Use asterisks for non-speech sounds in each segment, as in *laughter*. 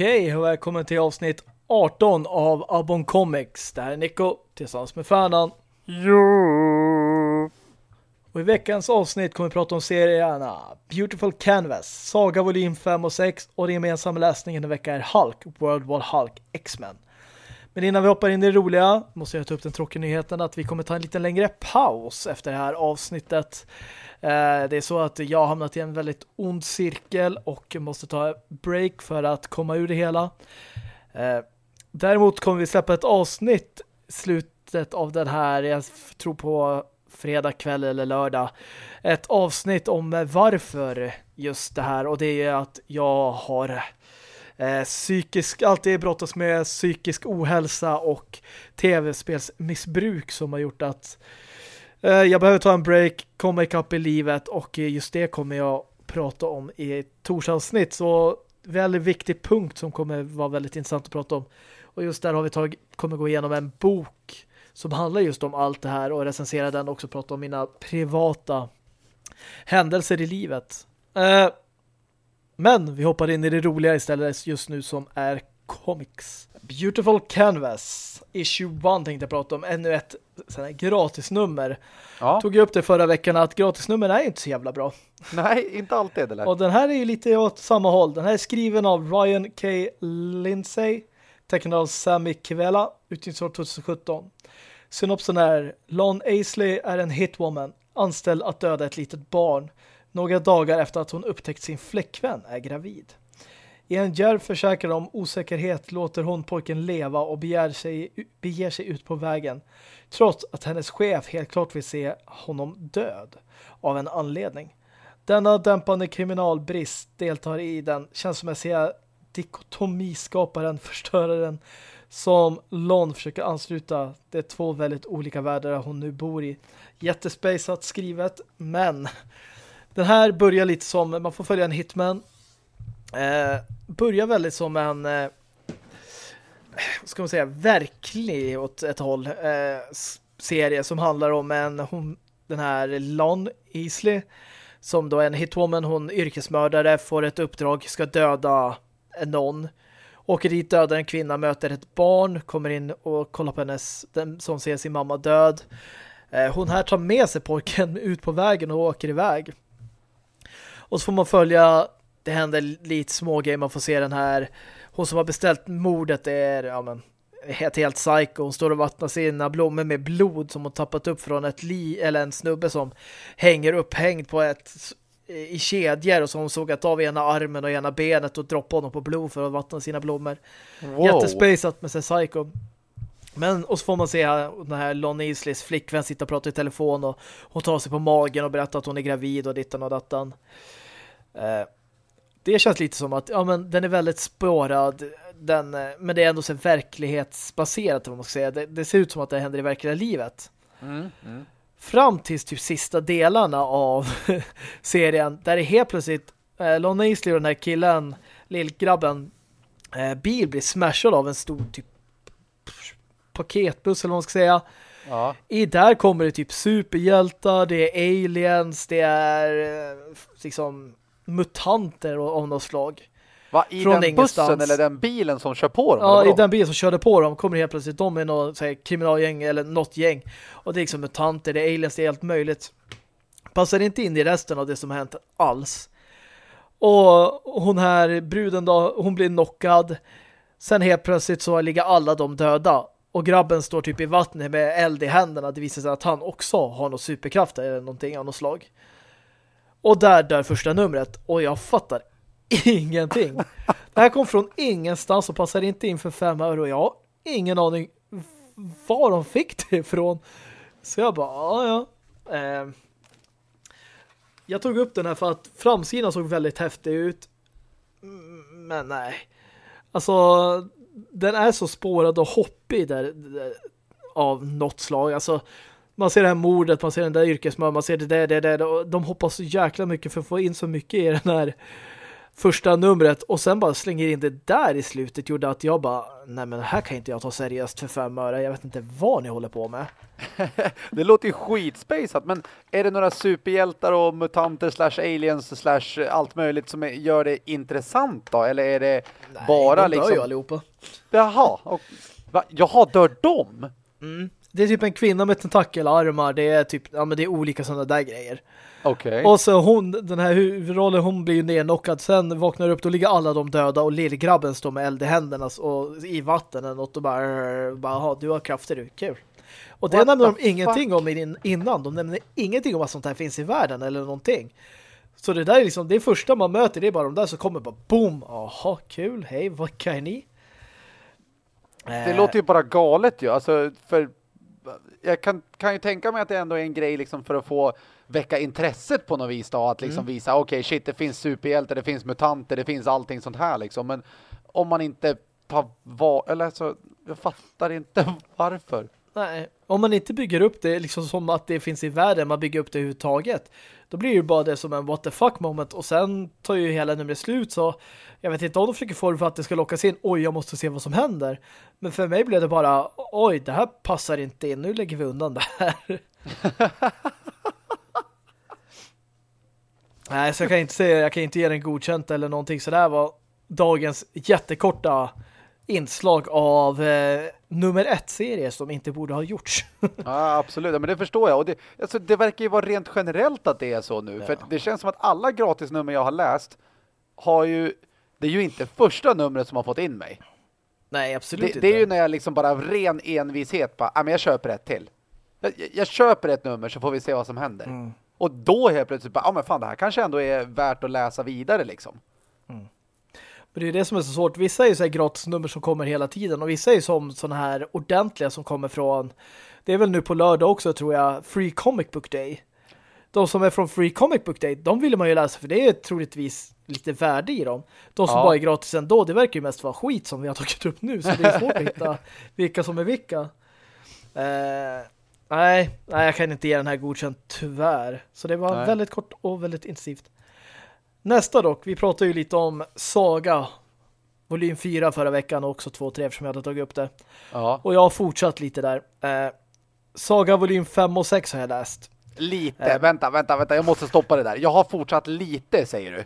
Okej, och välkommen till avsnitt 18 av Abon Comics. Det här är Nico tillsammans med Färnan. Jo. Och i veckans avsnitt kommer vi prata om serierna Beautiful Canvas, Saga volym 5 och 6 och den gemensamma läsningen i vecka är Hulk, World War Hulk, X-Men. Men innan vi hoppar in i det roliga måste jag ta upp den tråkiga nyheten att vi kommer ta en lite längre paus efter det här avsnittet. Eh, det är så att jag har hamnat i en väldigt ond cirkel och måste ta break för att komma ur det hela. Eh, däremot kommer vi släppa ett avsnitt slutet av den här, jag tror på fredag kväll eller lördag, ett avsnitt om varför just det här och det är att jag har eh, psykisk, alltid brottas med psykisk ohälsa och tv-spelsmissbruk som har gjort att eh, Eh, jag behöver ta en break, komma ikapp i livet och eh, just det kommer jag prata om i torsavsnitt så väldigt viktig punkt som kommer vara väldigt intressant att prata om och just där har vi tagit, kommer gå igenom en bok som handlar just om allt det här och recensera den och också prata om mina privata händelser i livet. Eh, men vi hoppar in i det roliga istället just nu som är comics. Beautiful Canvas Issue 1 tänkte jag prata om. Ännu ett sån gratisnummer. Ja. Tog jag upp det förra veckan att gratisnummer är inte så jävla bra. Nej, inte alltid det. Och den här är ju lite åt samma håll. Den här är skriven av Ryan K. Lindsay, tecknad av Sammy Kivela, utgivningsår 2017. Synopsen är Lon Aisley är en hitwoman, anställd att döda ett litet barn några dagar efter att hon upptäckt sin fläckvän är gravid. I en djärv försäkran om osäkerhet låter hon pojken leva och begär sig, beger sig ut på vägen trots att hennes chef helt klart vill se honom död av en anledning. Denna dämpande kriminalbrist deltar i den känslomässiga dikotomiskaparen, förstöraren som Lon försöker ansluta de två väldigt olika världar hon nu bor i. Jättespejsat skrivet, men den här börjar lite som, man får följa en hitman. Eh, börjar väldigt som en eh, ska man säga, verklig åt ett håll eh, serie som handlar om en hon, den här Lon Easley som då är en hitwoman, hon yrkesmördare, får ett uppdrag, ska döda någon. Åker dit, dödar en kvinna, möter ett barn, kommer in och kollar på hennes, den, som ser sin mamma död. Eh, hon här tar med sig pojken ut på vägen och åker iväg. Och så får man följa, det händer lite små grejer, man får se den här, hon som har beställt mordet är, ja men, helt, helt psycho. Hon står och vattnar sina blommor med blod som hon tappat upp från ett li eller en snubbe som hänger upphängd på ett i kedjor och så hon sågat av ena armen och ena benet och droppat honom på blod för att vattna sina blommor. Wow. Jättespacet med sig psycho. Men, och så får man se den här Lon Isleys flickvän sitta och prata i telefon och hon tar sig på magen och berättar att hon är gravid och dittan och dattan. Eh, det känns lite som att ja, men den är väldigt spårad den, men det är ändå så verklighetsbaserat vad man ska säga. Det, det, ser ut som att det händer i verkliga livet. Mm, mm. Fram till typ sista delarna av *laughs* serien där det helt plötsligt eh, Lon Aisley och den här killen, lillgrabben eh, bil blir smashad av en stor typ paketbuss eller vad man ska säga. Ja. I där kommer det typ superhjältar, det är aliens, det är eh, liksom mutanter av något slag. Va, i Från den ingenstans. bussen eller den bilen som kör på dem? Ja, i den bilen som körde på dem kommer helt plötsligt de är något så här, kriminalgäng eller något gäng. Och det är liksom mutanter, det är aliens, det är allt möjligt. Passar inte in i resten av det som hänt alls. Och hon här, bruden då, hon blir knockad. Sen helt plötsligt så ligger alla de döda. Och grabben står typ i vattnet med eld i händerna. Det visar sig att han också har något superkrafter eller någonting av något slag. Och där dör första numret. Och jag fattar ingenting. Det här kom från ingenstans och passar inte in för fem euro. Jag har ingen aning var de fick det ifrån. Så jag bara, ja, ja. Eh, jag tog upp den här för att framsidan såg väldigt häftig ut. Men nej. Alltså, den är så spårad och hoppig där, där av något slag. Alltså, man ser det här mordet, man ser den där yrkesmör, man ser det där, det där. De hoppas så jäkla mycket för att få in så mycket i den här första numret och sen bara slänger in det där i slutet gjorde att jag bara, nej men det här kan inte jag ta seriöst för fem öre. Jag vet inte vad ni håller på med. *laughs* det låter ju skitspacet, men är det några superhjältar och mutanter slash aliens slash allt möjligt som gör det intressant då? Eller är det nej, bara de liksom... ju allihopa. Jaha, och... Va? Jaha, dör de? Mm. Det är typ en kvinna med tentakelarmar. Det är typ, ja men det är olika sådana där grejer. Okej. Okay. Och så hon, den här huvudrollen, hon blir ju nerknockad. Sen vaknar upp, då ligger alla de döda och lillgrabben står med eld i händerna och i vatten eller något och bara, bara du har krafter du, kul. Och det nämner de ingenting fuck? om innan. De nämner ingenting om vad sånt här finns i världen eller någonting. Så det där är liksom, det första man möter, det är bara de där som kommer bara boom, aha, kul, hej, vad kan ni? Det låter ju bara galet ju, alltså för jag kan, kan ju tänka mig att det ändå är en grej liksom för att få väcka intresset på något vis då, att liksom mm. visa, okej okay, shit, det finns superhjältar, det finns mutanter, det finns allting sånt här liksom, men om man inte tar var, eller så, jag fattar inte *laughs* varför. Nej, om man inte bygger upp det liksom som att det finns i världen, man bygger upp det överhuvudtaget, då blir det bara det som en what the fuck moment och sen tar ju hela numret slut så jag vet inte om de försöker få det för att det ska lockas in, oj jag måste se vad som händer. Men för mig blev det bara, oj det här passar inte in, nu lägger vi undan det här. *laughs* Nej, så jag kan inte säga, jag kan inte ge den godkänt eller någonting. Så det här var dagens jättekorta inslag av eh, nummer ett-serie som inte borde ha gjorts. *laughs* ja, absolut. Men det förstår jag. Och det, alltså, det verkar ju vara rent generellt att det är så nu. Ja. För det känns som att alla gratisnummer jag har läst har ju... Det är ju inte första numret som har fått in mig. Nej, absolut det, inte. Det är ju när jag liksom bara av ren envishet bara, ja men jag köper ett till. Jag, jag, köper ett nummer så får vi se vad som händer. Mm. Och då helt plötsligt bara, ja men fan det här kanske ändå är värt att läsa vidare liksom. Mm. Men det är det som är så svårt. Vissa är ju så här gratisnummer som kommer hela tiden och vissa är ju som sådana här ordentliga som kommer från det är väl nu på lördag också tror jag Free Comic Book Day. De som är från Free Comic Book Day, de vill man ju läsa för det är troligtvis lite värde i dem. De som ja. bara är gratis ändå, det verkar ju mest vara skit som vi har tagit upp nu så det är svårt att hitta *laughs* vilka som är vilka. Eh, nej, nej, jag kan inte ge den här godkänt tyvärr. Så det var nej. väldigt kort och väldigt intensivt. Nästa dock, vi pratade ju lite om Saga volym 4 förra veckan och också 2-3 eftersom jag hade tagit upp det. Ja. Och jag har fortsatt lite där. Eh, Saga volym 5 och 6 har jag läst. Lite, eh. vänta, vänta, vänta, jag måste stoppa det där. Jag har fortsatt lite, säger du.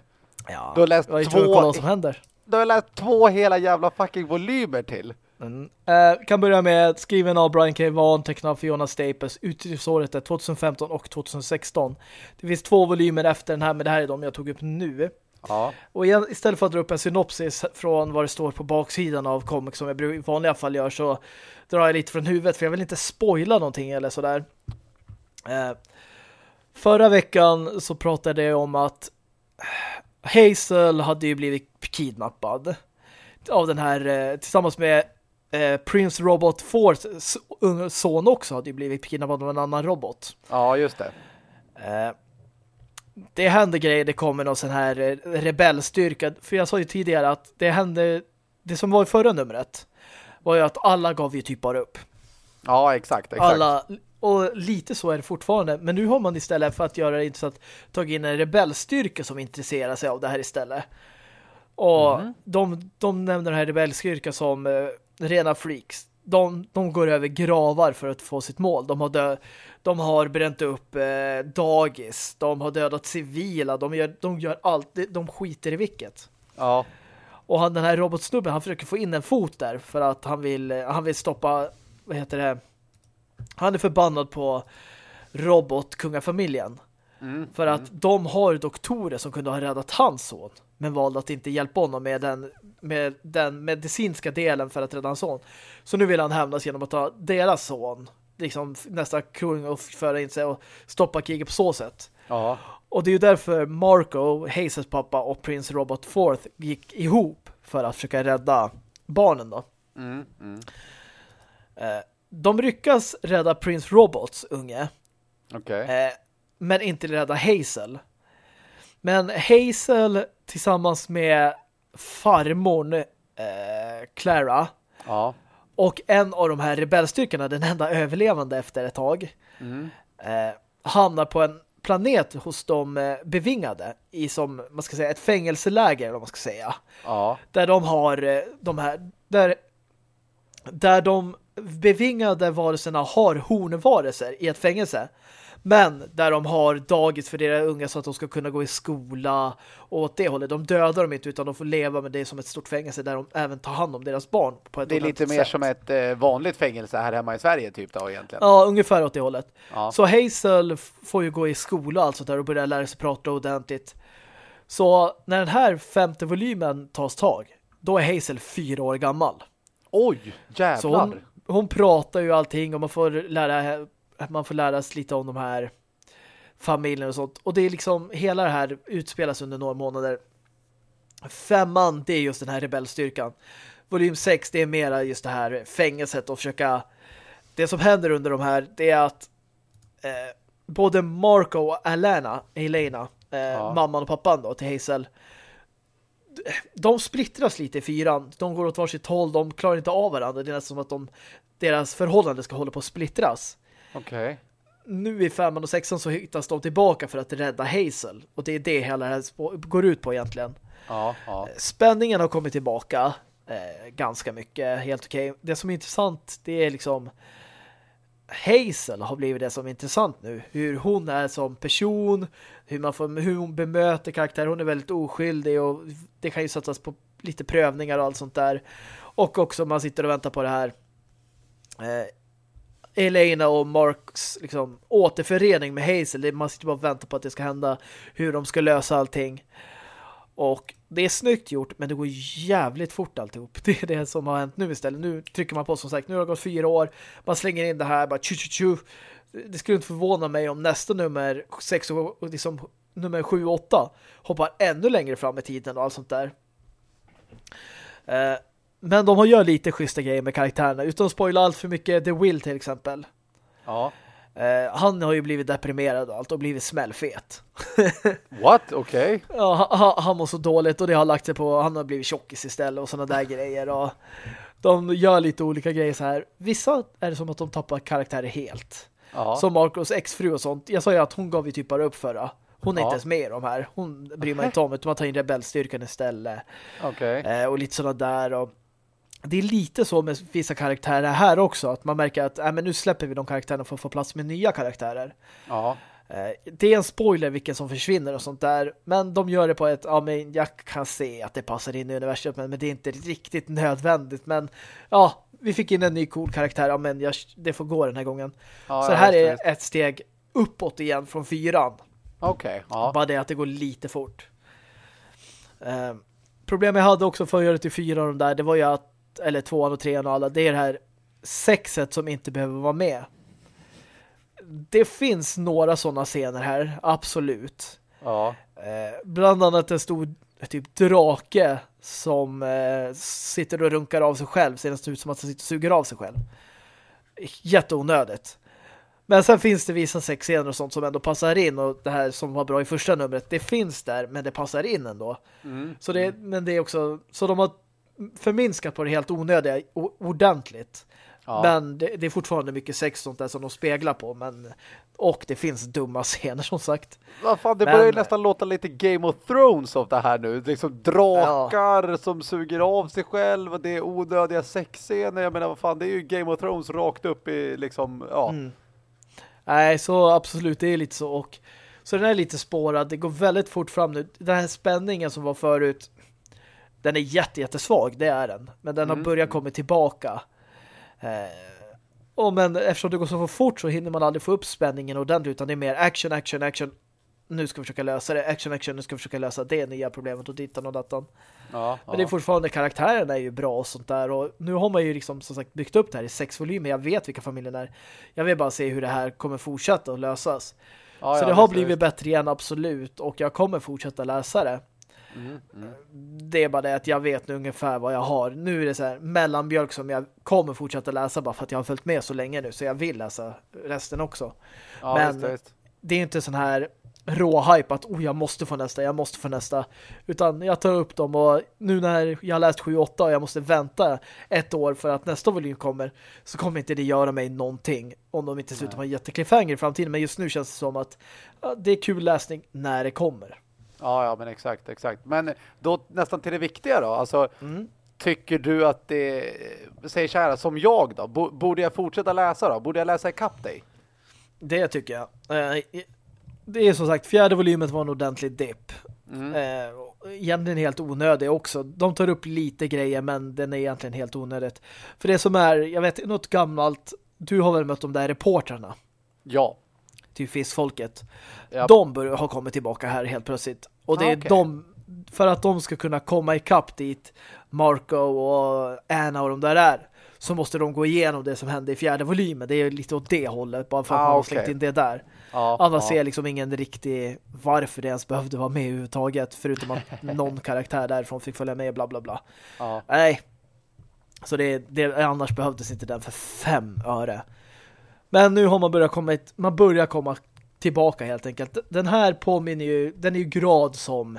Ja, du har läst två... Vad som händer. Du har läst två hela jävla fucking volymer till. Mm. Uh, kan börja med skriven av Brian K. Vaughan, tecknad av Fiona Staples. Utgivsåret är 2015 och 2016. Det finns två volymer efter den här, men det här är de jag tog upp nu. Ja. Och istället för att dra upp en synopsis från vad det står på baksidan av comic som jag i vanliga fall gör så drar jag lite från huvudet för jag vill inte spoila någonting eller sådär. Uh, förra veckan så pratade jag om att Hazel hade ju blivit kidnappad av den här eh, tillsammans med eh, Prince Robot Force son också hade ju blivit kidnappad av en annan robot. Ja, just det. Eh, det hände grejer, det kommer någon sån här eh, rebellstyrka. För jag sa ju tidigare att det hände, det som var i förra numret var ju att alla gav ju typ bara upp. Ja, exakt, exakt. Alla, och lite så är det fortfarande. Men nu har man istället för att göra det intressant tagit in en rebellstyrka som intresserar sig av det här istället. Och mm. de, de nämner den här rebellstyrka som rena freaks. De, de går över gravar för att få sitt mål. De har, dö de har bränt upp eh, dagis. De har dödat civila. De gör, de gör allt. De, skiter i vilket. Ja. Och han, den här robotsnubben, han försöker få in en fot där för att han vill, han vill stoppa, vad heter det? Han är förbannad på robotkungafamiljen. Mm, för att mm. de har doktorer som kunde ha räddat hans son men valde att inte hjälpa honom med den, med den medicinska delen för att rädda hans son. Så nu vill han hämnas genom att ta deras son liksom nästa kung och föra in sig och stoppa kriget på så sätt. Ja. Och det är ju därför Marco, Hazes pappa och Prince Robot Fourth gick ihop för att försöka rädda barnen då. Mm, mm. Eh, de lyckas rädda Prince Robots unge. Okay. Eh, men inte rädda Hazel. Men Hazel tillsammans med farmorn eh, Clara ja. och en av de här rebellstyrkorna, den enda överlevande efter ett tag, mm. eh, hamnar på en planet hos de eh, bevingade i som, man ska säga, ett fängelseläger, om man ska säga. Ja. Där de har eh, de här, där, där de bevingade varelserna har hornvarelser i ett fängelse. Men där de har dagis för deras unga så att de ska kunna gå i skola och åt det hållet. De dödar dem inte utan de får leva med det som ett stort fängelse där de även tar hand om deras barn på ett Det är lite mer sätt. som ett eh, vanligt fängelse här hemma i Sverige typ då egentligen. Ja, ungefär åt det hållet. Ja. Så Hazel får ju gå i skola alltså där och börja lära sig prata ordentligt. Så när den här femte volymen tas tag, då är Hazel fyra år gammal. Oj, Så jävlar. hon, hon pratar ju allting och man får lära man får lära sig lite om de här familjen och sånt. Och det är liksom, hela det här utspelas under några månader. Femman, det är just den här rebellstyrkan. Volym 6, det är mera just det här fängelset och försöka det som händer under de här, det är att eh, både Marco och Alana, Elena, eh, Ja. mamman och pappan då till Hazel de splittras lite i fyran. De går åt varsitt håll, de klarar inte av varandra. Det är nästan som att de, deras förhållande ska hålla på att splittras Okej. nu i femman och sexan så hittas de tillbaka för att rädda Hazel. Och det är det hela det här går ut på egentligen. Ja, ja. Spänningen har kommit tillbaka eh, ganska mycket, helt okej. Det som är intressant, det är liksom Hazel har blivit det som är intressant nu. Hur hon är som person, hur, man får, hur hon bemöter karaktär. Hon är väldigt oskyldig och det kan ju sättas på lite prövningar och allt sånt där. Och också man sitter och väntar på det här eh, Elena och Marks liksom, återförening med Hazel. Man sitter bara och väntar på att det ska hända. Hur de ska lösa allting. Och det är snyggt gjort, men det går jävligt fort alltihop. *laughs* Det är det som har hänt nu istället. Nu trycker man på som sagt, nu har det gått fyra år. Man slänger in det här, bara tju tju tju. Det skulle inte förvåna mig om nästa nummer 6 och och liksom nummer 7 och 8 hoppar ännu längre fram i tiden och allt sånt där. Eh, men de har gör lite schyssta grejer med karaktärerna. Utan att spoila allt för mycket. The Will till exempel. ja. Eh, han har ju blivit deprimerad och allt och blivit smällfet. *laughs* What? Okej. Ja, ha- ha- han mår så dåligt och det har lagt sig på, han har blivit tjockis istället och sådana där *laughs* grejer och de gör lite olika grejer så här. Vissa är det som att de tappar karaktärer helt. Ja. Som Marcos exfru och sånt. Jag sa ju att hon gav ju typ bara upp förra. Hon är Ja. inte ens med i de här. Hon bryr mig inte om utan man tar in rebellstyrkan istället. Okej. Eh, och lite sådana där och det är lite så med vissa karaktärer här också att man märker att äh, men nu släpper vi de karaktärerna för att få plats med nya karaktärer. Ja. Eh, Det är en spoiler vilken som försvinner och sånt där. Men de gör det på ett, ja men jag kan se att det passar in i universum men, det är inte riktigt nödvändigt. Men ja, vi fick in en ny cool karaktär, ja men jag, det får gå den här gången. ja Så det här är visst. ett steg uppåt igen från fyran. Okej. Ja. Bara det att det går lite fort. Eh, problemet jag hade också för att göra det till fyra av de där, det var ju att, eller tvåan och trean och alla, det är det här sexet som inte behöver vara med. Det finns några sådana scener här, absolut. Ja. Eh, bland annat en stor typ drake som eh, sitter och runkar av sig själv. Ser nästan ut som att han sitter och suger av sig själv. Jätteonödigt. Men sen finns det vissa sexscener och sånt som ändå passar in och det här som var bra i första numret, det finns där men det passar in ändå. Mm. Så det, men det är också så de har förminskat på det helt onödiga ordentligt. Ja. Men det, det är fortfarande mycket sex sånt där som de speglar på men och det finns dumma *laughs* scener som sagt. Vad fan, det Men- börjar ju nästan låta lite Game of Thrones av det här nu. Liksom drakar som suger av sig själv och det är onödiga sexscener. Jag menar, vad fan, det är ju Game of Thrones rakt upp i liksom, ja. Mm. Nej, så absolut, det är lite så. Och, så den är lite spårad. Det går väldigt fort fram nu. Den här spänningen som var förut, den är jätte, jättesvag, det är den. Men den har Mm. börjat komma tillbaka. Eh, och men eftersom det går så fort så hinner man aldrig få upp spänningen ordentligt utan det är mer action, action, action. Nu ska vi försöka lösa det. Action, action, nu ska vi försöka lösa det nya problemet och dittan och dattan. ja, Men det är fortfarande karaktärerna är ju bra och sånt där och nu har man ju liksom som sagt byggt upp det här i sex volymer. Jag vet vilka familjen är. Jag vill bara se hur det här kommer fortsätta att lösas. ja, så ja, det har visst, blivit visst. bättre igen, absolut. Och jag kommer fortsätta läsa det. Mm, mm. Det är bara det att jag vet nu ungefär vad jag har. Nu är det så här mellanbjörk som jag kommer fortsätta läsa bara för att jag har följt med så länge nu. Så jag vill läsa resten också. Ja, Men- visst, visst. Det är inte sån här råhype att oh, jag måste få nästa, jag måste få nästa. Utan jag tar upp dem och nu när jag har läst 7-8 och jag måste vänta ett år för att nästa volym kommer så kommer inte det göra mig någonting om de inte slutar med en jättekliffhanger i framtiden. Men just nu känns det som att ja, det är kul läsning när det kommer. Ja, ja, men exakt, exakt. Men då nästan till det viktiga då. Alltså, mm. tycker du att det... Säg så här, som jag då. Borde jag fortsätta läsa då? Borde jag läsa i kapp dig? Det tycker jag. Eh, det är som sagt, fjärde volymet var en ordentlig dipp. Mm. Eh, egentligen helt onödig också. De tar upp lite grejer men den är egentligen helt onödigt. För det som är, jag vet, något gammalt du har väl mött de där reportrarna? Ja. Till fiskfolket. Yep. De bör, har kommit tillbaka här helt plötsligt. Och det är okay. de, för att de ska kunna komma ikapp dit Marco och Anna och de där är så måste de gå igenom det som hände i fjärde volymen. Det är lite åt det hållet, bara för att ah, man har okay. in det där. Ja, Annars ja. ser jag liksom ingen riktig varför det ens behövde vara med överhuvudtaget, förutom att *laughs* någon karaktär därifrån fick följa med, bla bla bla. Ja. Nej. Så det, det, annars behövdes inte den för fem öre. Men nu har man börjat komma, man börjar komma tillbaka helt enkelt. Den här påminner ju, den är ju grad som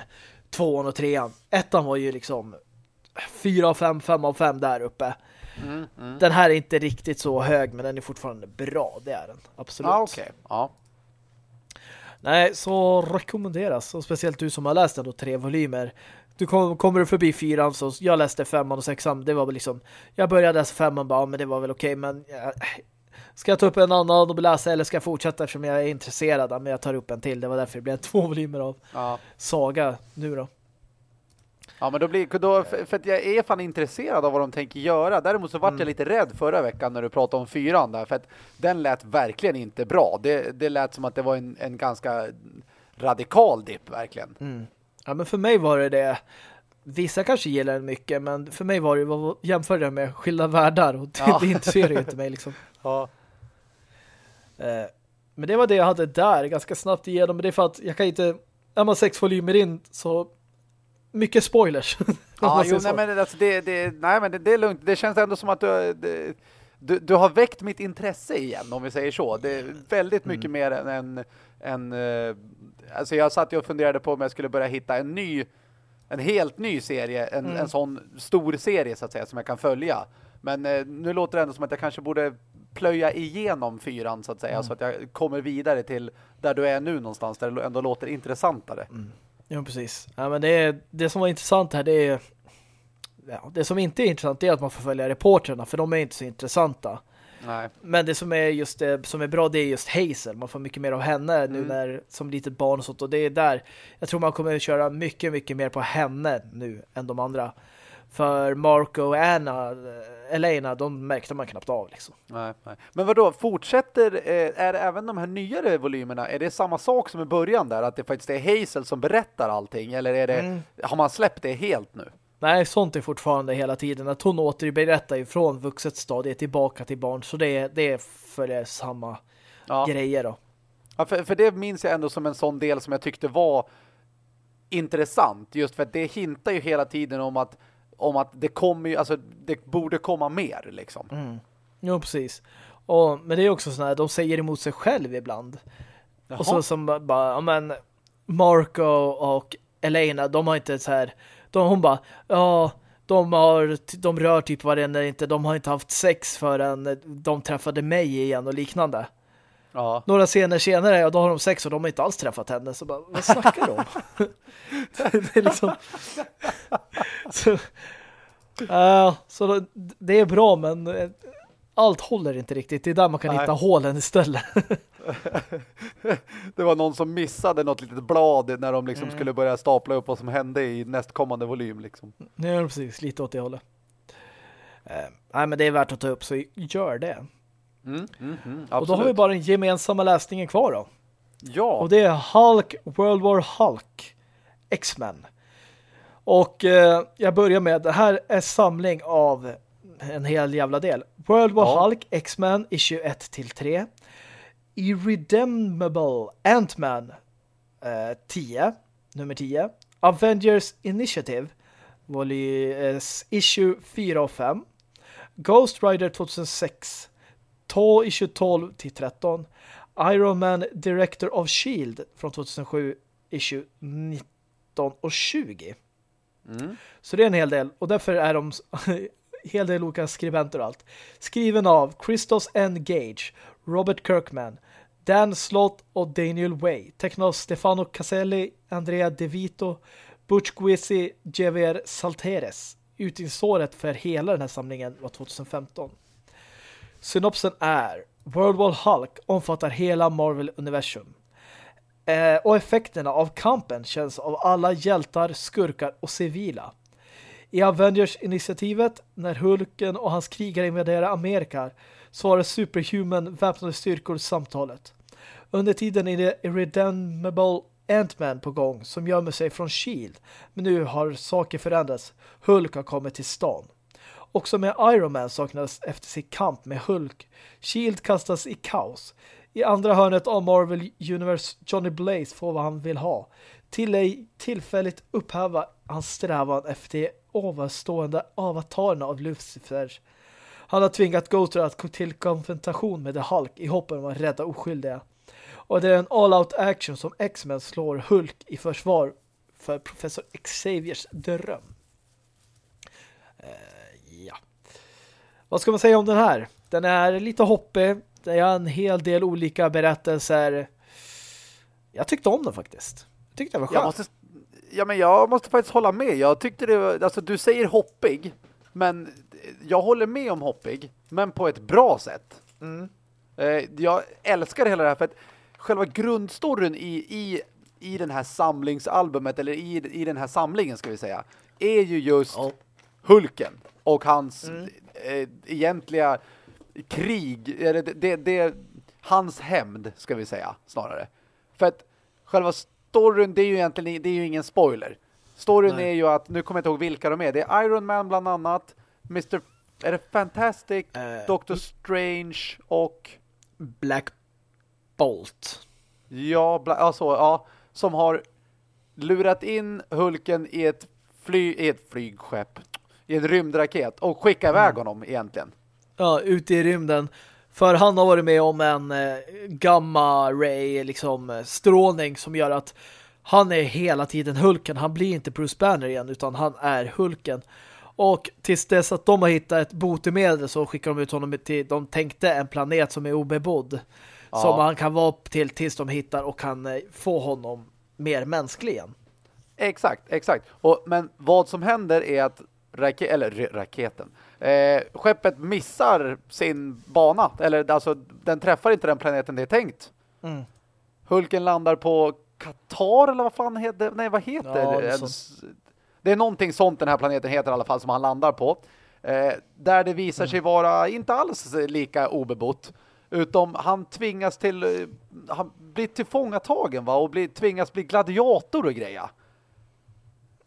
tvåan och trean. Ettan var ju liksom fyra av fem, fem av fem där uppe. Mm, mm. Den här är inte riktigt så hög men den är fortfarande bra, det är den. Absolut. Ah, okay. ja. Nej, så rekommenderas. Och speciellt du som har läst den då, tre volymer. Du kom, kommer du förbi fyran så jag läste femman och sexan. Det var väl liksom, jag började läsa femman bara, men det var väl okej. Okay, men ja, ska jag ta upp en annan och läsa eller ska jag fortsätta eftersom jag är intresserad? Men jag tar upp en till. Det var därför det blev två volymer av ja. Saga nu då. Ja, men då blir då, för, att jag är fan intresserad av vad de tänker göra. Däremot så vart mm. jag lite rädd förra veckan när du pratade om fyran där, för att den lät verkligen inte bra. Det, det lät som att det var en, en ganska radikal dipp, verkligen. Mm. Ja, men för mig var det det. Vissa kanske gillar den mycket, men för mig var det vad jämför det med skilda världar och det, ja. det intresserar ju inte mig liksom. *laughs* Ja. Eh, men det var det jag hade där, ganska snabbt igenom. Men det är för att jag kan inte, är man sex volymer in så mycket spoilers. *laughs* ja, jo, nej, men, alltså, det, det, nej, men det, det, är lugnt. Det känns ändå som att du, det, du, du, har väckt mitt intresse igen, om vi säger så. Det är väldigt mycket mm. mer än en... en uh, alltså jag satt och funderade på om jag skulle börja hitta en ny en helt ny serie, en, mm. en sån stor serie så att säga som jag kan följa. Men uh, nu låter det ändå som att jag kanske borde plöja igenom fyran så att säga mm. så att jag kommer vidare till där du är nu någonstans där det ändå låter intressantare. Mm. Ja, precis. Ja, men det, det som var intressant här, det är ja, det som inte är intressant är att man får följa reporterna, för de är inte så intressanta. Nej. Men det som är just det som är bra det är just Hazel. Man får mycket mer av henne mm. nu när som litet barn och sånt och det är där jag tror man kommer att köra mycket mycket mer på henne nu än de andra. För Marco och Anna Elena, de märkte man knappt av liksom. Nej, nej. Men vad då fortsätter, eh, är det även de här nyare volymerna, är det samma sak som i början där? Att det faktiskt är Hazel som berättar allting? Eller är det, mm. har man släppt det helt nu? Nej, sånt är fortfarande hela tiden. Att hon återberättar ifrån vuxet stadie tillbaka till barn. Så det, det följer samma ja. grejer då. Ja, för, för det minns jag ändå som en sån del som jag tyckte var intressant. Just för att det hintar ju hela tiden om att om att det kommer ju, alltså det borde komma mer liksom. Mm. Jo, precis. Och, men det är också sådär, de säger emot sig själv ibland. Jaha. Och så som bara, ja men Marco och Elena, de har inte så här, de, hon bara, ja de har, de rör typ varandra inte, de har inte haft sex förrän de träffade mig igen och liknande. Ja. Några scener senare, ja, då har de sex och de har inte alls träffat henne. Så bara, vad snackar de om? *laughs* det är liksom... så, uh, så det är bra, men eh, allt håller inte riktigt. Det är där man kan Nej. hitta hålen istället. *laughs* det var någon som missade något litet blad när de liksom mm. skulle börja stapla upp vad som hände i nästkommande volym. Liksom. Ja, precis. Lite åt det hållet. Uh, nej, men det är värt att ta upp, så gör det. Mm, mm, mm, och då har vi bara den gemensamma läsningen kvar då. Ja. Och det är Hulk, World War Hulk, X-Men. Och eh, jag börjar med, det här är samling av en hel jävla del. World War ja. Hulk, X-Men, issue 1-3. Irredeemable Ant-Man eh, 10, nummer 10. Avengers Initiative, volley, eh, issue 4 och 5. Ghost Rider 2006 12, issue 12 till 13. Iron Man Director of S.H.I.E.L.D. från 2007 issue 19 och 20. Mm. Så det är en hel del. Och därför är de *laughs* hel del olika skribenter och allt. Skriven av Christos N. Gage, Robert Kirkman, Dan Slott och Daniel Way. Tecknad av Stefano Caselli, Andrea De Vito, Butch Guizzi, Javier Salteres. Utgivningsåret för hela den här samlingen var 2015. Synopsen är World War Hulk omfattar hela Marvel-universum. Eh, och effekterna av kampen känns av alla hjältar, skurkar och civila. I Avengers-initiativet, när Hulken och hans krigare invaderar Amerika, svarar Superhuman väpnade styrkor samtalet. Under tiden är det Irredeemable Ant-Man på gång som gömmer sig från S.H.I.E.L.D. Men nu har saker förändrats. Hulk har kommit till stan. Också med Iron Man saknas efter sin kamp med Hulk. S.H.I.E.L.D. kastas i kaos. I andra hörnet av Marvel Universe Johnny Blaze får vad han vill ha. Till tillfälligt upphäva hans strävan efter ovanstående avatarerna av Lucifer. Han har tvingat Gothra att gå till konfrontation med The Hulk i hoppen om att rädda oskyldiga. Och det är en all-out action som X-Men slår Hulk i försvar för professor Xaviers dröm. Eh, Ja. Vad ska man säga om den här? Den är lite hoppig. Det är en hel del olika berättelser. Jag tyckte om den faktiskt. Jag tyckte det var skönt. Jag måste, ja, men jag måste faktiskt hålla med. Jag tyckte det var, alltså du säger hoppig, men jag håller med om hoppig, men på ett bra sätt. Mm. Eh, jag älskar hela det här för att själva grundstoryn i, i, i den här samlingsalbumet, eller i, i den här samlingen ska vi säga, är ju just oh. Hulken och hans mm. eh, egentliga krig, det, det, det, hans hämnd ska vi säga snarare. För att själva storyn, det är ju egentligen det är ju ingen spoiler. Storyn Nej. är ju att, nu kommer jag inte ihåg vilka de är. Det är Iron Man bland annat, Mr. Är det Fantastic, uh, Doctor Strange och... Black Bolt. Ja, alltså, ja, som har lurat in Hulken i ett, fly, i ett flygskepp, i en rymdraket och skickat iväg mm. honom egentligen. Ja, ute i rymden. För han har varit med om en eh, gamma-ray liksom eh, strålning som gör att han är hela tiden Hulken. Han blir inte Bruce Banner igen utan han är Hulken. Och tills dess att de har hittat ett botemedel så skickar de ut honom till, de tänkte en planet som är obebodd. Ja. Som han kan vara till tills de hittar och kan eh, få honom mer mänsklig igen. Exakt, exakt. Och, men vad som händer är att rake eller raketen eh, skeppet missar sin bana. Eller alltså, den träffar inte den planeten det är tänkt. Mm. Hulken landar på Qatar eller vad fan heter Nej, vad heter ja, det? Det är någonting sånt den här planeten heter i alla fall som han landar på. Eh, där det visar mm. sig vara inte alls lika obebott. Utom han tvingas till eh, han blir tillfångatagen va? Och blir, tvingas bli gladiator och greja.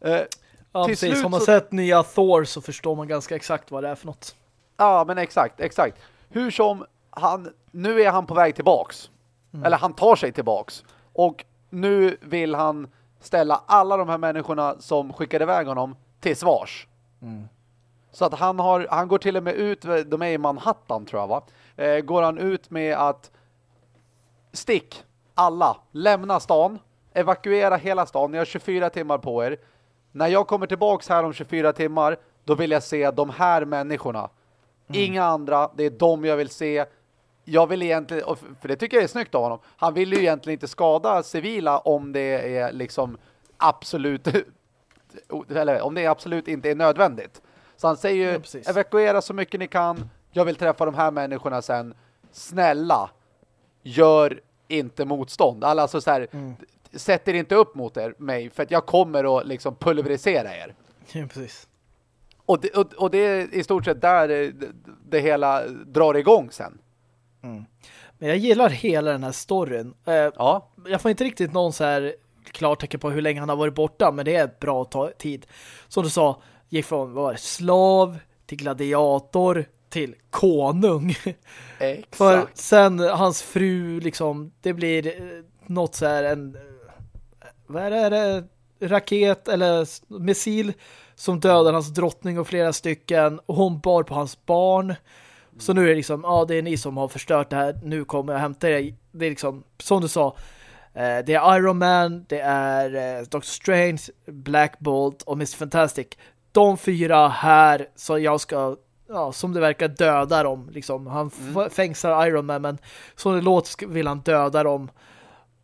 Eh, Ja, precis. Har man så... sett nya Thor så förstår man ganska exakt vad det är för något. Ja, men exakt, exakt. Hur som, han, nu är han på väg tillbaks. Mm. Eller han tar sig tillbaks. Och nu vill han ställa alla de här människorna som skickade iväg honom till svars. Mm. Så att han har, han går till och med ut, de är i Manhattan tror jag va? Eh, går han ut med att stick alla, lämna stan, evakuera hela stan, ni har 24 timmar på er när jag kommer tillbaks här om 24 timmar, då vill jag se de här människorna. Mm. Inga andra, det är de jag vill se. Jag vill egentligen, för det tycker jag är snyggt av honom, han vill ju egentligen inte skada civila om det är liksom absolut, *laughs* eller om det absolut inte är nödvändigt. Så han säger ju, ja, evakuera så mycket ni kan, jag vill träffa de här människorna sen. Snälla, gör inte motstånd. Alltså så här, mm sätter inte upp mot er, mig för att jag kommer att liksom pulverisera er. *laughs* Ja, precis. Och det, och, och det är i stort sett där det, det hela drar igång sen. Mm. Men jag gillar hela den här storyn. Eh, ja. Jag får inte riktigt någon så här klartecken på hur länge han har varit borta, men det är ett bra tid. Som du sa, gick från vad var det, slav till gladiator till konung. *laughs* Exakt. För sen hans fru liksom, det blir eh, något så här en vad är det, raket eller missil som dödar hans drottning och flera stycken och hon bar på hans barn. Så nu är det liksom, ja det är ni som har förstört det här, nu kommer jag hämta er. det är liksom, som du sa, eh, det är Iron Man, det är eh, Doctor Strange, Black Bolt och Mr. Fantastic. De fyra här, så jag ska ja, som det verkar döda dem. Liksom. Han mm. fängslar Iron Man, men som det låter vill han döda dem.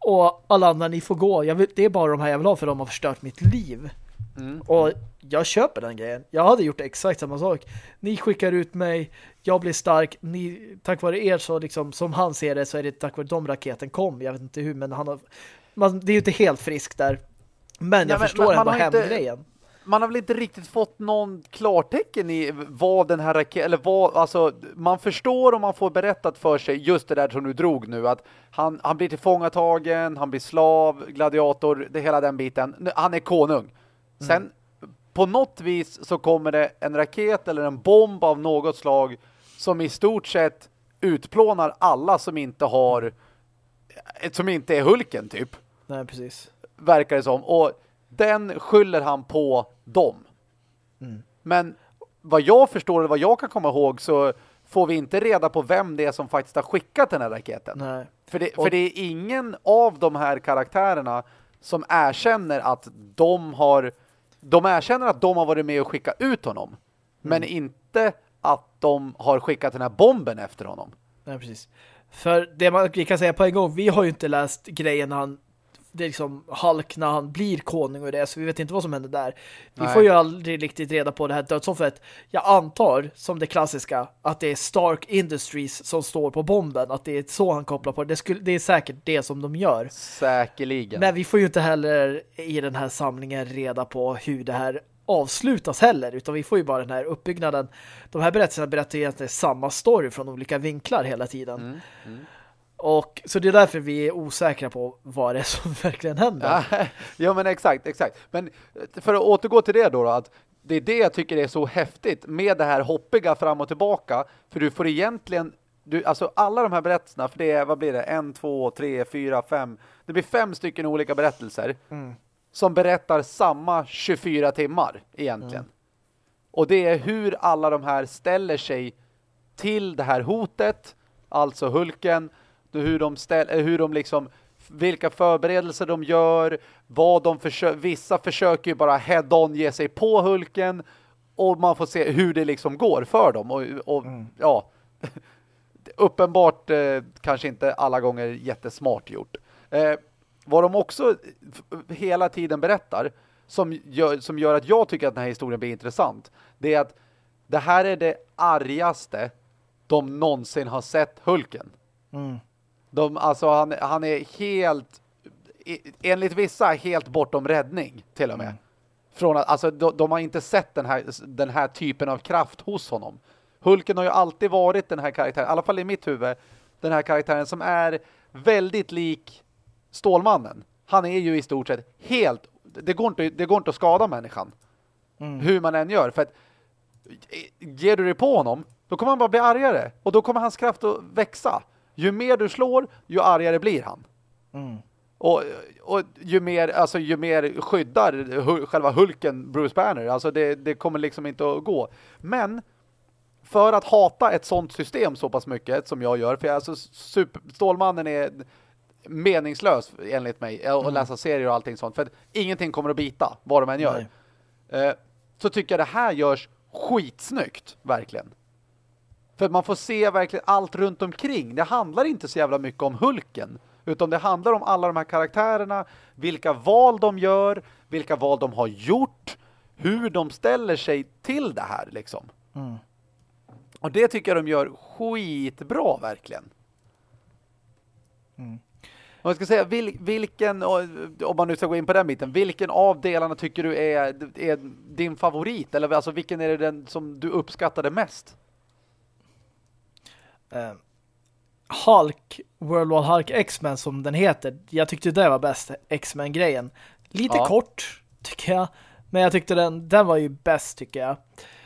Och alla andra, ni får gå. Vill, det är bara de här jag vill ha för de har förstört mitt liv. Mm. Och jag köper den grejen. Jag hade gjort exakt samma sak. Ni skickar ut mig, jag blir stark. Ni, tack vare er så liksom, som han ser det så är det tack vare de raketen kom. Jag vet inte hur, men han har, man, det är ju inte helt frisk där. Men jag ja, men, förstår ändå hemgrejen man har väl inte riktigt fått någon klartecken i vad den här raketen, eller vad, alltså man förstår om man får berättat för sig just det där som du drog nu, att han, han blir tillfångatagen, han blir slav, gladiator, det hela den biten. Han är konung. Mm. Sen på något vis så kommer det en raket eller en bomb av något slag som i stort sett utplånar alla som inte har som inte är Hulken typ. Nej, precis. Verkar det som. Och den skyller han på dem. Mm. Men vad jag förstår eller vad jag kan komma ihåg så får vi inte reda på vem det är som faktiskt har skickat den här raketen. Nej. För, det, för det är ingen av de här karaktärerna som erkänner att de har de erkänner att de har varit med och skickat ut honom. Mm. Men inte att de har skickat den här bomben efter honom. Nej, precis. För det man kan säga på en gång, vi har ju inte läst grejen han det är liksom Hulk när han blir konung och det, så vi vet inte vad som händer där. Vi Nej. får ju aldrig riktigt reda på det här dödsoffret. Jag antar, som det klassiska, att det är Stark Industries som står på bomben, att det är så han kopplar på det. Det, skulle, det är säkert det som de gör. Säkerligen. Men vi får ju inte heller i den här samlingen reda på hur det här avslutas heller, utan vi får ju bara den här uppbyggnaden. De här berättelserna berättar egentligen samma story från olika vinklar hela tiden. Mm, mm. Och så det är därför vi är osäkra på vad det är som *laughs* verkligen händer. Ja, men exakt, exakt. Men för att återgå till det då, då att det är det jag tycker är så häftigt med det här hoppiga fram och tillbaka. För du får egentligen, du, alltså alla de här berättelserna, för det är, vad blir det? En, två, tre, fyra, fem. Det blir fem stycken olika berättelser. Mm. Som berättar samma 24 timmar egentligen. Mm. Och det är hur alla de här ställer sig till det här hotet. Alltså Hulken hur de, ställ, eh, hur de liksom vilka förberedelser de gör, vad de försöker, vissa försöker ju bara head-on ge sig på Hulken och man får se hur det liksom går för dem och, och mm. ja *laughs* uppenbart eh, kanske inte alla gånger jättesmart gjort. Eh, vad de också hela tiden berättar som gör, som gör att jag tycker att den här historien blir intressant det är att det här är det argaste de någonsin har sett Hulken. Mm. De, alltså han, han är helt enligt vissa helt bortom räddning till och med. Mm. Från att, alltså de, de, har inte sett den här, den här typen av kraft hos honom. Hulken har ju alltid varit den här karaktären, i alla fall i mitt huvud, den här karaktären som är väldigt lik Stålmannen. Han är ju i stort sett helt, det går inte, det går inte att skada människan. Mm. Hur man än gör. För att ger du dig på honom, då kommer han bara bli argare. Och då kommer hans kraft att växa ju mer du slår, ju argare blir han. Mm. Och, och ju mer alltså ju mer skyddar själva Hulken Bruce Banner. Alltså det, det kommer liksom inte att gå. Men för att hata ett sånt system så pass mycket som jag gör, för jag, alltså super, Stålmannen är meningslös enligt mig att mm. läsa serier och allting sånt. För att ingenting kommer att bita vad de än gör. Eh, så tycker jag det här görs skitsnyggt, verkligen. För man får se verkligen allt runt omkring. Det handlar inte så jävla mycket om Hulken. Utan det handlar om alla de här karaktärerna. Vilka val de gör. Vilka val de har gjort. Hur de ställer sig till det här liksom. Mm. Och det tycker jag de gör skitbra verkligen. Mm. Om jag ska säga, vil, vilken, om man nu ska gå in på den biten, vilken av delarna tycker du är, är din favorit? Eller alltså vilken är det den som du uppskattade mest? Eh, Hulk, World War Hulk X-Men som den heter. Jag tyckte det var bäst, X-Men-grejen. Lite ja. kort, tycker jag. Men jag tyckte den, den var ju bäst, tycker jag.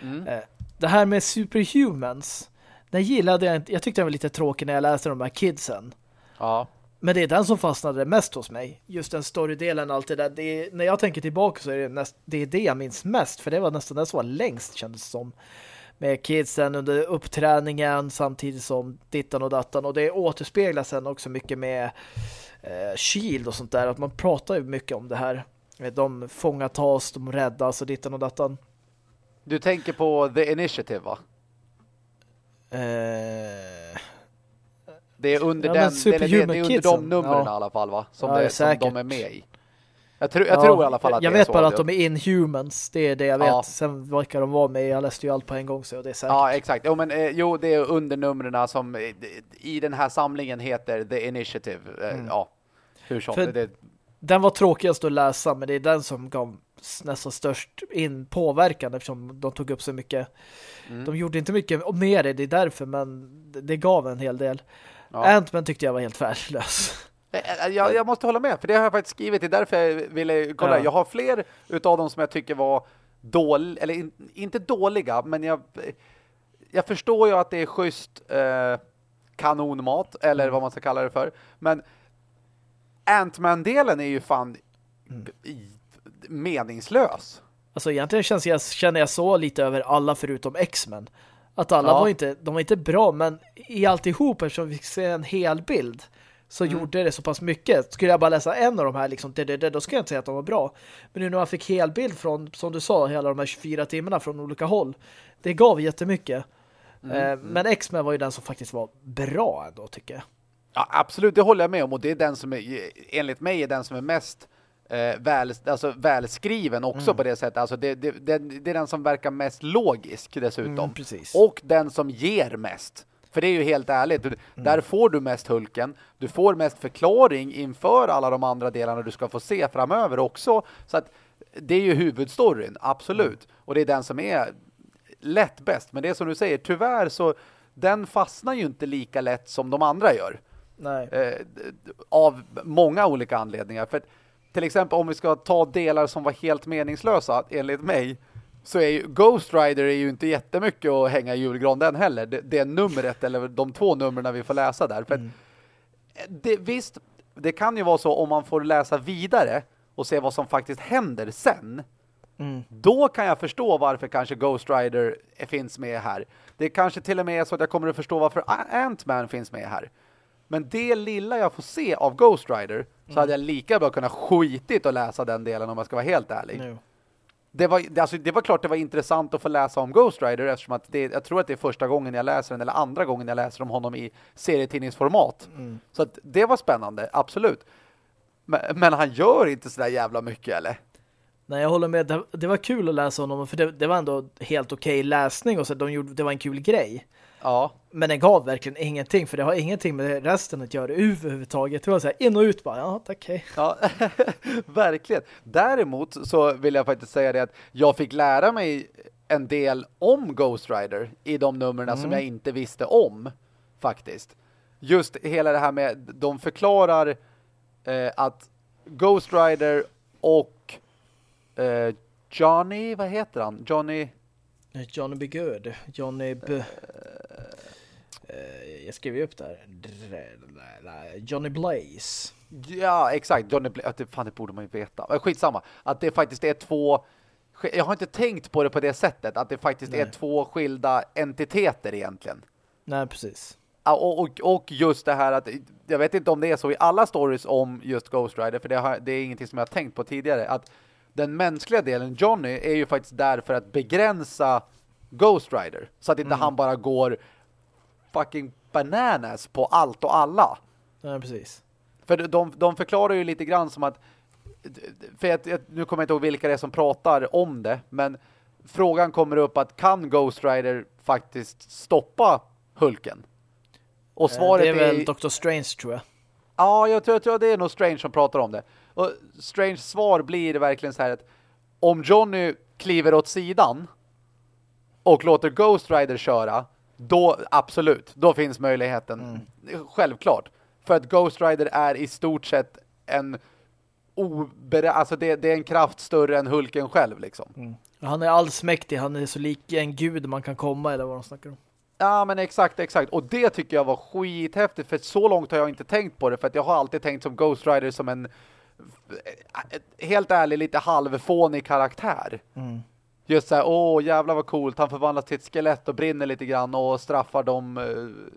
Mm. Eh, det här med Superhumans, den gillade jag inte. Jag tyckte den var lite tråkig när jag läste de här kidsen. Ja. Men det är den som fastnade mest hos mig. Just den storydelen, allt det där. Det är, när jag tänker tillbaka så är det, näst, det är det jag minns mest. För det var nästan det som var längst, kändes som. Med kidsen under uppträningen samtidigt som dittan och dattan. Och det återspeglas sen också mycket med eh, Shield och sånt där. Att man pratar ju mycket om det här. De fångatas, de räddas och dittan och dattan. Du tänker på The Initiative va? Eh... Det är under, ja, den, det, det, det är under de numren ja. i alla fall va? Som, ja, det, som de är med i. Jag, tror, jag ja, tror i alla fall att jag det vet bara att de är inhumans. Det är det jag vet. Ja. Sen verkar de vara med. Jag läste ju allt på en gång så det är säkert. Ja, exakt. Jo, men eh, jo, det är under numren som eh, i den här samlingen heter The Initiative. Eh, mm. Ja, hur som. Det, det... Den var tråkigast att läsa, men det är den som gav nästan störst in påverkan eftersom de tog upp så mycket. Mm. De gjorde inte mycket mer det är därför, men det gav en hel del. Ja. Ant-Man tyckte jag var helt värdelös. Eh, jag, jag, måste hålla med, för det har jag faktiskt skrivit. Det är därför jag ville kolla. Ja. Jag har fler utav dem som jag tycker var dåliga, eller in, inte dåliga, men jag, jag förstår ju att det är schysst eh, kanonmat, eller mm. vad man ska kalla det för. Men Ant-Man-delen är ju fan mm. meningslös. Alltså egentligen känns jag, känner jag så lite över alla förutom X-Men. Att alla ja. var inte, de var inte bra, men i alltihop eftersom vi ser en hel bild så mm. gjorde det så pass mycket. Skulle jag bara läsa en av de här liksom, det, det, det, då skulle jag inte säga att de var bra. Men nu när man fick helbild från, som du sa, hela de här 24 timmarna från olika håll, det gav jättemycket. Mm. Eh, mm. men X-Men var ju den som faktiskt var bra ändå, tycker jag. Ja, absolut, det håller jag med om. Och det är den som är, enligt mig är den som är mest eh, väl, alltså, välskriven också mm. på det sättet. Alltså det, det, det, det, är den som verkar mest logisk dessutom. Mm, och den som ger mest. För det är ju helt ärligt, mm. där får du mest Hulken. Du får mest förklaring inför alla de andra delarna du ska få se framöver också. Så att det är ju huvudstoryn, absolut. Mm. Och det är den som är lätt bäst. Men det är som du säger, tyvärr så den fastnar ju inte lika lätt som de andra gör. Eh, av många olika anledningar. För till exempel om vi ska ta delar som var helt meningslösa, enligt mig, så är ju Ghost Rider är ju inte jättemycket att hänga i julgran den heller. Det, det numret, eller de två numren vi får läsa där. För mm. det, visst, det kan ju vara så om man får läsa vidare och se vad som faktiskt händer sen. Mm. Då kan jag förstå varför kanske Ghost Rider finns med här. Det kanske till och med är så att jag kommer att förstå varför Ant-Man finns med här. Men det lilla jag får se av Ghost Rider så mm. hade jag lika bra kunnat skitit och läsa den delen om jag ska vara helt ärlig. No det var, alltså, det var klart det var intressant att få läsa om Ghost Rider eftersom att det, jag tror att det är första gången jag läser den eller andra gången jag läser om honom i serietidningsformat. Mm. Så att det var spännande, absolut. Men, men, han gör inte sådär jävla mycket, eller? Nej, jag håller med. Det, det var kul att läsa honom för det, det var ändå helt okej okay läsning och så de gjorde, det var en kul grej. Ja. Men den gav verkligen ingenting för det har ingenting med resten att göra överhuvudtaget. Det var så här in och ut bara, ja, okej. Okay. Ja, *laughs* verkligen. Däremot så vill jag faktiskt säga det att jag fick lära mig en del om Ghost Rider i de numren mm. som jag inte visste om faktiskt. Just hela det här med, de förklarar eh, att Ghost Rider och eh, Johnny, vad heter han? Johnny... Johnny Be Good. Johnny B... Eh, jag skrev ju upp där. Johnny Blaze. Ja, exakt. Johnny Blaze. Fan, det borde man ju veta. Skitsamma. Att det faktiskt är två... Jag har inte tänkt på det på det sättet. Att det faktiskt Nej. är två skilda entiteter egentligen. Nej, precis. Och, och, och, just det här att jag vet inte om det är så i alla stories om just Ghost Rider för det, har, det är ingenting som jag har tänkt på tidigare att den mänskliga delen Johnny är ju faktiskt där för att begränsa Ghost Rider så att inte mm. han bara går fucking bananas på allt och alla. Ja, precis. För de, de förklarar ju lite grann som att för jag, nu kommer jag inte ihåg vilka det är som pratar om det, men frågan kommer upp att kan Ghost Rider faktiskt stoppa Hulken? Och svaret är... Det är väl är, Dr. Strange tror jag. Ja, jag tror, jag tror det är nog Strange som pratar om det. Och Strange svar blir verkligen så här att om Johnny kliver åt sidan och låter Ghost Rider köra då absolut, då finns möjligheten. Mm. Självklart. För att Ghost Rider är i stort sett en obere alltså det, det, är en kraft större än Hulken själv liksom. Mm. Han är allsmäktig, han är så lik en gud man kan komma eller vad de snackar om. Ja men exakt, exakt. Och det tycker jag var skithäftigt för så långt har jag inte tänkt på det för att jag har alltid tänkt som Ghost Rider som en helt ärlig lite halvfånig karaktär. Mm. Just så här, åh jävlar vad coolt, han förvandlas till ett skelett och brinner lite grann och straffar de eh,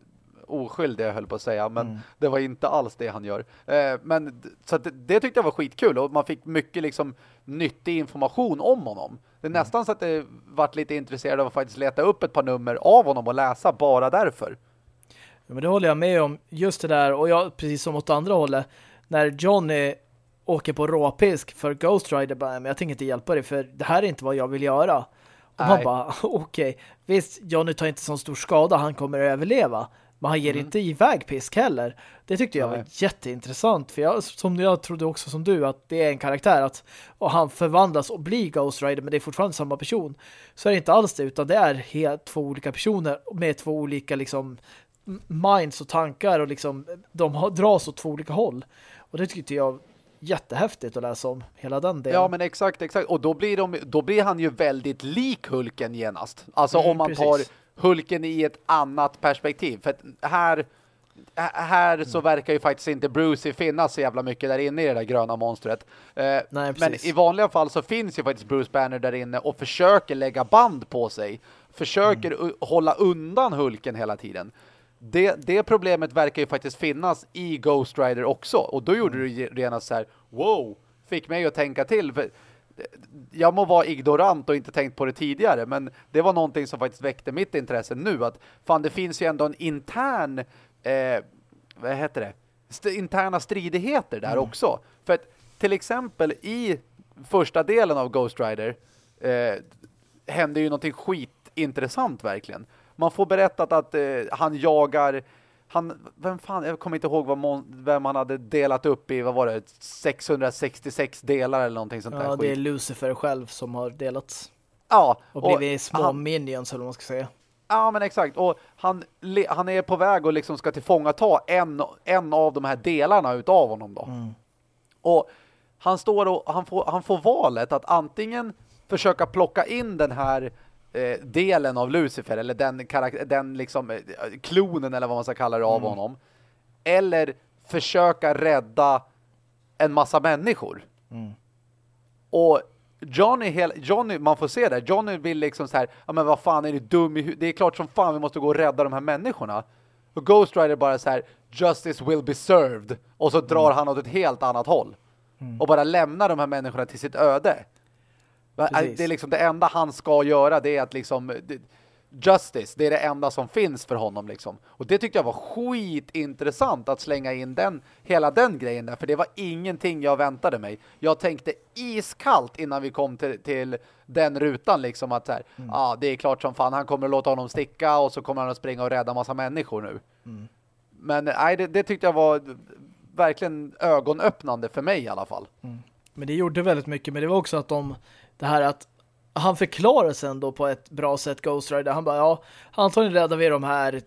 oskyldiga höll på att säga, men mm. det var inte alls det han gör. Eh, men så det, det, tyckte jag var skitkul och man fick mycket liksom nyttig information om honom. Det är mm. nästan så att det varit lite intresserad av att faktiskt leta upp ett par nummer av honom och läsa bara därför. Ja, men det håller jag med om. Just det där, och jag precis som åt andra hållet, när Johnny åker på råpisk för Ghost Rider bara, men jag tänker inte hjälpa dig för det här är inte vad jag vill göra. Och man bara, *laughs* okej, okay. visst, Johnny tar inte så stor skada, han kommer att överleva. Men han ger mm. inte iväg pisk heller. Det tyckte jag Nej. var jätteintressant. För jag, som jag trodde också som du att det är en karaktär att och han förvandlas och blir Ghost Rider men det är fortfarande samma person. Så är det inte alls det utan det är helt två olika personer med två olika liksom minds och tankar och liksom de dras åt två olika håll. Och det tyckte jag jättehäftigt att läsa om hela den delen. Ja, men exakt, exakt. Och då blir, de, då blir han ju väldigt lik Hulken genast. Alltså mm, om man precis. tar Hulken i ett annat perspektiv. För här, här mm. så verkar ju faktiskt inte Brucey finnas så jävla mycket där inne i det där gröna monstret. Eh, Nej, men i vanliga fall så finns ju faktiskt Bruce Banner där inne och försöker lägga band på sig. Försöker mm. hålla undan Hulken hela tiden det, det problemet verkar ju faktiskt finnas i Ghost Rider också. Och då gjorde mm. du redan så här, wow, fick mig att tänka till. För jag må vara ignorant och inte tänkt på det tidigare, men det var någonting som faktiskt väckte mitt intresse nu. Att fan, det finns ju ändå en intern, eh, vad heter det? St interna stridigheter där mm. också. För att till exempel i första delen av Ghost Rider eh, hände ju någonting skitintressant verkligen man får berättat att eh, han jagar han, vem fan, jag kommer inte ihåg vad vem han hade delat upp i, vad var det, 666 delar eller någonting sånt ja, där. Ja, det är Lucifer själv som har delats. Ja. Och, och blivit små han, minions eller vad man ska säga. Ja, men exakt. Och han, han är på väg och liksom ska tillfångata en, en av de här delarna utav honom då. Mm. Och han står och han får, han får valet att antingen försöka plocka in den här eh, delen av Lucifer eller den, den liksom eh, klonen eller vad man ska kalla det av mm. honom eller försöka rädda en massa människor. Mm. Och Johnny, Johnny, man får se det. Johnny vill liksom så här, ja men vad fan är du dum i Det är klart som fan vi måste gå och rädda de här människorna. Och Ghost Rider bara så här, justice will be served. Och så drar mm. han åt ett helt annat håll. Mm. Och bara lämnar de här människorna till sitt öde. Precis. Det är liksom det enda han ska göra det är att liksom justice, det är det enda som finns för honom liksom. Och det tyckte jag var skitintressant att slänga in den hela den grejen där, för det var ingenting jag väntade mig. Jag tänkte iskallt innan vi kom till, till den rutan liksom att så här, mm. ah, det är klart som fan han kommer att låta honom sticka och så kommer han att springa och rädda massa människor nu. Mm. Men nej, det, det, tyckte jag var verkligen ögonöppnande för mig i alla fall. Mm. Men det gjorde väldigt mycket, men det var också att de det här att han förklarar sen då på ett bra sätt Ghost Rider. Han bara, ja, antagligen räddar vi de här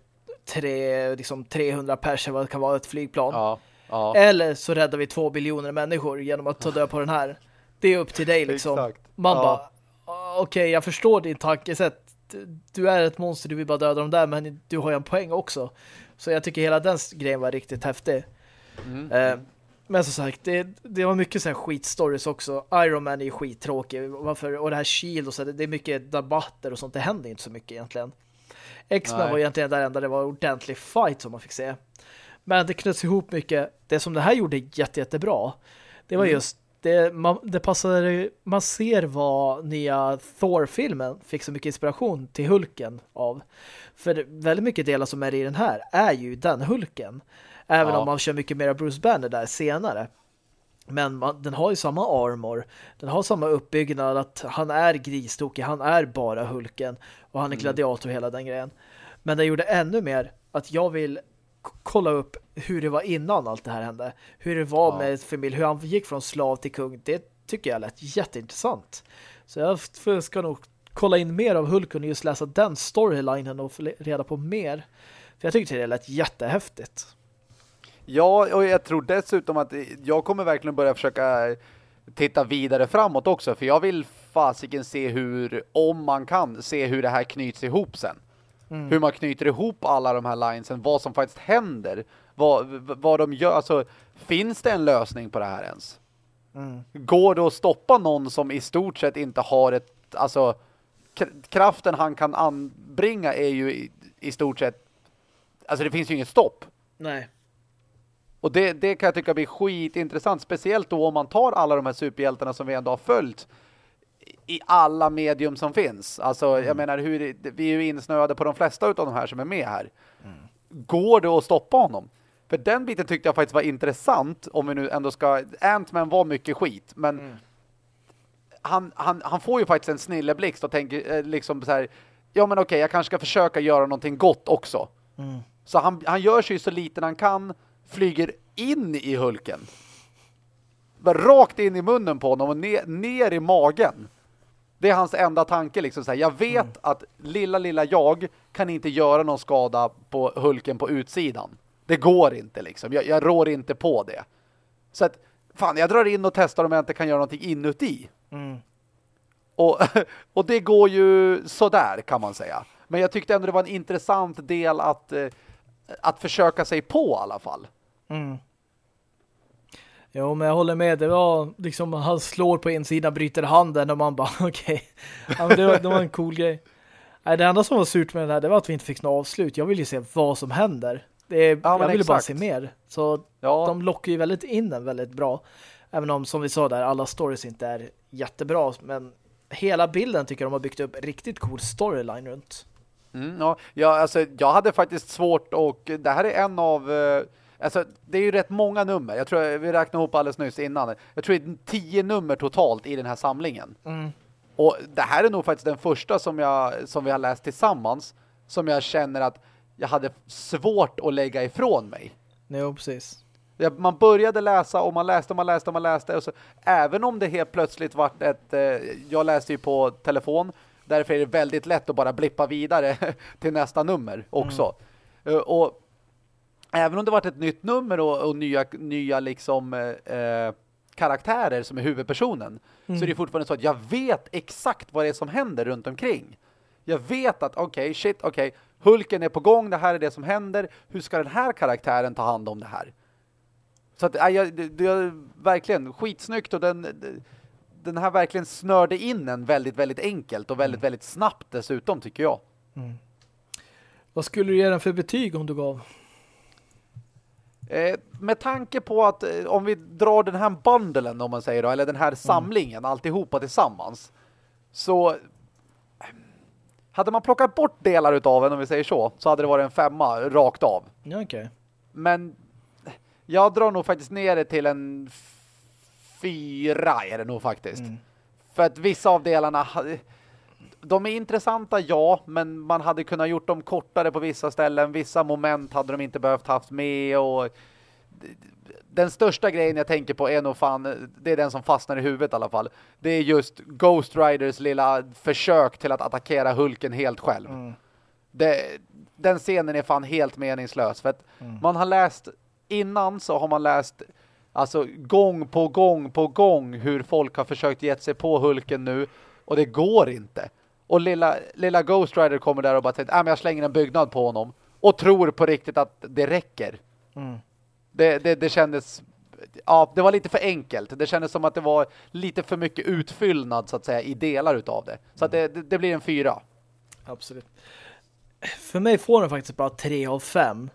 tre, liksom 300 personer vad det kan vara ett flygplan. Ja, ja. Eller så räddar vi två biljoner människor genom att ta död på den här. Det är upp till dig liksom. Exakt. Man ja. bara, okej, okay, jag förstår din tankesätt. Du är ett monster, du vill bara döda dem där, men du har ju en poäng också. Så jag tycker hela den grejen var riktigt häftig. Mm. Eh, men som sagt, det, det var mycket så här skitstories också. Iron Man är ju skittråkig. Varför? Och det här Shield och så, det är mycket debatter och sånt. Det händer inte så mycket egentligen. X-Men var egentligen där enda det var ordentlig fight som man fick se. Men det knöts ihop mycket. Det som det här gjorde jätte, jättebra, det var mm. just det, man, det passade, man ser vad nya Thor-filmen fick så mycket inspiration till Hulken av. För väldigt mycket delar som är i den här är ju den Hulken. Även ja. om man kör mycket mer av Bruce Banner där senare. Men man, den har ju samma armor. Den har samma uppbyggnad att han är gristokig, han är bara Hulken och han är mm. gladiator hela den grejen. Men det gjorde ännu mer att jag vill kolla upp hur det var innan allt det här hände. Hur det var ja. med familj, hur han gick från slav till kung. Det tycker jag lät jätteintressant. Så jag ska nog kolla in mer av Hulken och just läsa den storylinen och få reda på mer. För jag tyckte det lät jättehäftigt. Ja, och jag tror dessutom att jag kommer verkligen börja försöka titta vidare framåt också. För jag vill fasiken se hur, om man kan, se hur det här knyts ihop sen. Mm. Hur man knyter ihop alla de här linesen, vad som faktiskt händer. Vad, vad de gör, alltså finns det en lösning på det här ens? Mm. Går det att stoppa någon som i stort sett inte har ett, alltså kraften han kan anbringa är ju i, i stort sett alltså det finns ju inget stopp. Nej. Och det, det kan jag tycka blir skitintressant. Speciellt då om man tar alla de här superhjältarna som vi ändå har följt i alla medium som finns. Alltså, mm. jag menar, hur, vi är ju insnöade på de flesta av de här som är med här. Mm. Går det att stoppa honom? För den biten tyckte jag faktiskt var intressant om vi nu ändå ska... Ant-Man var mycket skit, men mm. han, han, han får ju faktiskt en snilleblixt och tänker eh, liksom så här, ja men okej, jag kanske ska försöka göra någonting gott också. Mm. Så han, han gör sig så liten han kan, flyger in i Hulken. Bara rakt in i munnen på honom och ner, ner i magen. Det är hans enda tanke liksom så här, Jag vet mm. att lilla, lilla jag kan inte göra någon skada på Hulken på utsidan. Det går inte liksom. Jag, jag rår inte på det. Så att, fan, jag drar in och testar om jag inte kan göra någonting inuti. Mm. Och, *laughs* och det går ju sådär kan man säga. Men jag tyckte ändå det var en intressant del att, eh, att försöka sig på i alla fall. Mm. Jo, men jag håller med. Det var liksom, han slår på insidan, bryter handen och man bara, *laughs* okej. Okay. Det, det var en cool grej. Det enda som var surt med det här, det var att vi inte fick något avslut. Jag vill ju se vad som händer. Det ja, jag ville bara se mer. Så ja. de lockar ju väldigt in den väldigt bra. Även om, som vi sa där, alla stories inte är jättebra. Men hela bilden tycker jag de har byggt upp riktigt cool storyline runt. Mm, ja, ja, alltså jag hade faktiskt svårt och det här är en av... Eh, alltså det är ju rätt många nummer. Jag tror vi räknade ihop alldeles nyss innan. Jag tror det är tio nummer totalt i den här samlingen. Mm. Och det här är nog faktiskt den första som, jag, som vi har läst tillsammans som jag känner att jag hade svårt att lägga ifrån mig. Nej, precis. Man började läsa och man läste och man läste och man läste. Och så, även om det helt plötsligt vart ett... Eh, jag läste ju på telefon. Därför är det väldigt lätt att bara blippa vidare *laughs* till nästa nummer också. Mm. Uh, och även om det varit ett nytt nummer och, och nya, nya liksom uh, karaktärer som är huvudpersonen mm. så är det fortfarande så att jag vet exakt vad det är som händer runt omkring. Jag vet att okej, okay, shit, okej, okay, Hulken är på gång, det här är det som händer. Hur ska den här karaktären ta hand om det här? Så att, äh, det, det är verkligen skitsnyggt och den, den här verkligen snörde in en väldigt, väldigt enkelt och väldigt, mm. väldigt snabbt dessutom tycker jag. Mm. Vad skulle du ge den för betyg om du gav? Eh, med tanke på att eh, om vi drar den här bundeln om man säger då, eller den här mm. samlingen, mm. alltihopa tillsammans så hade man plockat bort delar utav den, om vi säger så, så hade det varit en femma rakt av. Ja, okay. Men jag drar nog faktiskt ner det till en fyra är det nog faktiskt. Mm. För att vissa av delarna de är intressanta, ja, men man hade kunnat gjort dem kortare på vissa ställen. Vissa moment hade de inte behövt haft med och den största grejen jag tänker på är nog fan, det är den som fastnar i huvudet i alla fall. Det är just Ghost Riders lilla försök till att attackera Hulken helt själv. Mm. Det, den scenen är fan helt meningslös för att mm. man har läst innan så har man läst alltså gång på gång på gång hur folk har försökt ge sig på Hulken nu och det går inte. Och lilla, lilla Ghost Rider kommer där och bara säger att jag slänger en byggnad på honom och tror på riktigt att det räcker. Mm. Det, det, det kändes ja, det var lite för enkelt. Det kändes som att det var lite för mycket utfyllnad så att säga i delar utav det. Så att det, det, det blir en fyra. Absolut. För mig får den faktiskt bara tre av fem.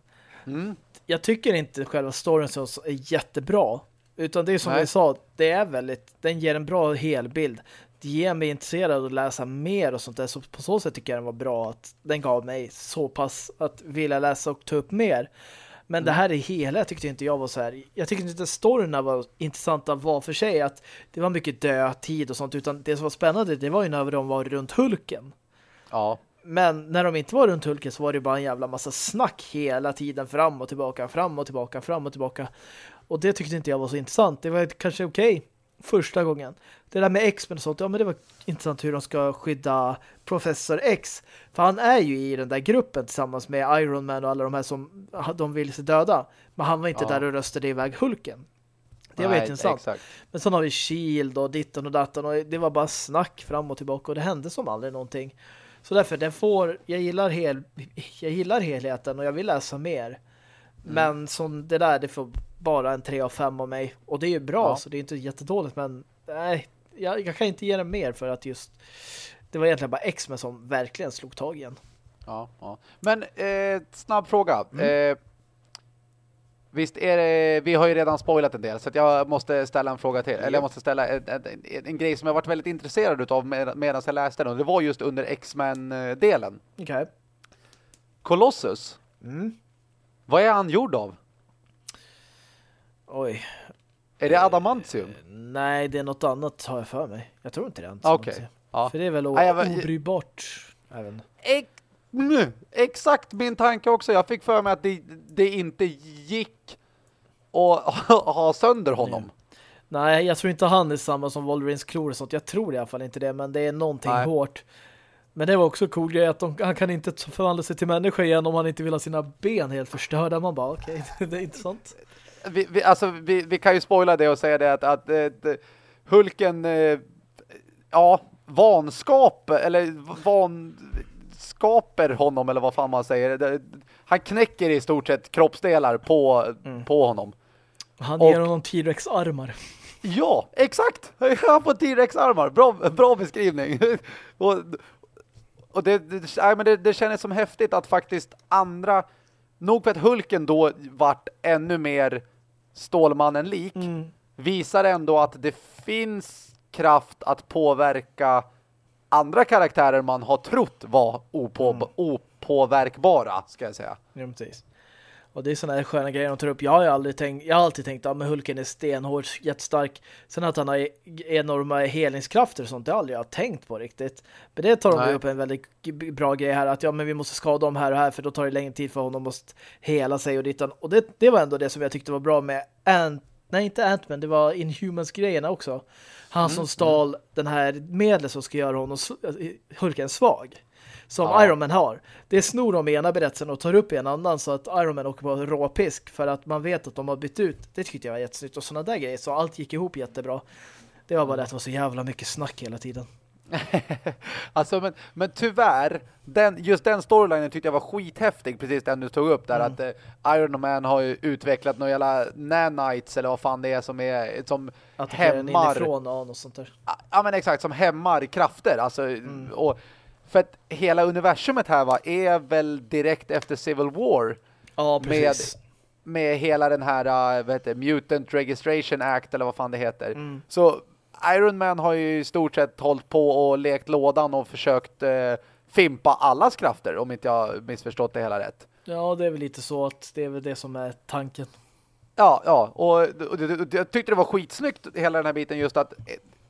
Mm. Jag tycker inte själva storyn så är jättebra. Utan det är som Nej. jag sa, det är väldigt, den ger en bra helbild. Ger mig intresserad att läsa mer och sånt där. Så på så sätt tycker jag den var bra att den gav mig så pass att vilja läsa och ta upp mer. Men mm. det här i hela tyckte inte jag var så här. Jag tyckte inte att storyna var intressanta var för sig. Att det var mycket dödtid och sånt. Utan det som var spännande det var ju när de var runt Hulken. Ja. Men när de inte var runt Hulken så var det bara en jävla massa snack hela tiden. Fram och tillbaka, fram och tillbaka, fram och tillbaka. Och det tyckte inte jag var så intressant. Det var kanske okej okay första gången. Det där med X-Men och sånt, ja men det var intressant hur de ska skydda Professor X. För han är ju i den där gruppen tillsammans med Iron Man och alla de här som de vill se döda. Men han var inte ja. där och röstade iväg Hulken. Det var intressant. Men sen har vi Shield och ditten och datten och det var bara snack fram och tillbaka och det hände som aldrig någonting. Så därför, den får, jag gillar, hel, jag gillar helheten och jag vill läsa mer. Mm. Men som det där, det får bara en 3 av 5 av mig. Och det är ju bra, ja. så det är inte jättedåligt. Men nej, jag, jag, kan inte ge den mer för att just det var egentligen bara X-Men som verkligen slog tag igen. Ja, ja. Men eh, snabb fråga. Mm. Eh, visst är det, vi har ju redan spoilat en del så jag måste ställa en fråga till. Eller jag måste ställa en, en, en, en grej som jag varit väldigt intresserad av med, medan jag läste den. Och det var just under X-Men-delen. Okej. Okay. Colossus. Mm. Vad är han gjord av? Oj. Är det adamantium? Uh, nej, det är något annat har jag för mig. Jag tror inte det är Okej. Okay. Ja. För det är väl obrybart även. Exakt min tanke också. Jag fick för mig att det, det inte gick att ha sönder honom. Nej. Nej, jag tror inte han är samma som Wolverines klor och sånt. Jag tror i alla fall inte det, men det är någonting Nej. hårt. Men det var också cool grej att de, han kan inte förvandla sig till människa igen om han inte vill ha sina ben helt förstörda. Man bara, okej, okay, *laughs* det är intressant. Vi, vi, alltså, vi, vi kan ju spoila det och säga det att, att, att eh, Hulken, eh, ja, vanskap eller vanskaper honom eller vad fan man säger. Han knäcker i stort sett kroppsdelar på, mm. på honom. Han ger honom T-Rex-armar. Ja, exakt! *laughs* Han får T-Rex-armar. Bra, bra beskrivning. *laughs* och, och det, det, nej, men det, det känns som häftigt att faktiskt andra nog för att Hulken då vart ännu mer Stålmannen-lik mm. visar ändå att det finns kraft att påverka andra karaktärer man har trott var opå mm. opåverkbara, ska jag säga. Ja, precis. Och det är sådana här sköna grejer de tar upp. Jag har, aldrig tänkt, jag har alltid tänkt att ja, Hulken är stenhård, jättestark. Sen att han har enorma helningskrafter och sånt, det har aldrig jag tänkt på riktigt. Men det tar de Nej. upp en väldigt bra grej här. Att ja, men vi måste skada dem här och här för då tar det längre tid för honom att hela sig och dittan. Och det, det var ändå det som jag tyckte var bra med Ant Nej, inte Ant-Man, det var Inhumans-grejerna också. Han mm, som stal mm. den här medlet som ska göra honom Hulken svag. Som ja. Iron Man har. Det snor de i ena berättelsen och tar upp i en annan så att Iron Man åker på råpisk för att man vet att de har bytt ut. Det tyckte jag var jättesnyggt och sådana där grejer. Så allt gick ihop jättebra. Det var bara det att det var så jävla mycket snack hela tiden. *laughs* alltså men, men tyvärr den, just den storylinen tyckte jag var skithäftig precis den du tog upp där mm. att eh, Iron Man har ju utvecklat några jävla nanites eller vad fan det är som är som att hämmar inifrån och sånt där. Ja men exakt som hämmar krafter alltså mm. och för att hela universumet här va, är väl direkt efter Civil War. Ja, precis. Med, med hela den här uh, vad heter, Mutant Registration Act eller vad fan det heter. Mm. Så Iron Man har ju i stort sett hållit på och lekt lådan och försökt uh, fimpa allas krafter om inte jag missförstått det hela rätt. Ja, det är väl lite så att det är väl det som är tanken. Ja, ja. Och, och, och, och jag tyckte det var skitsnyggt hela den här biten just att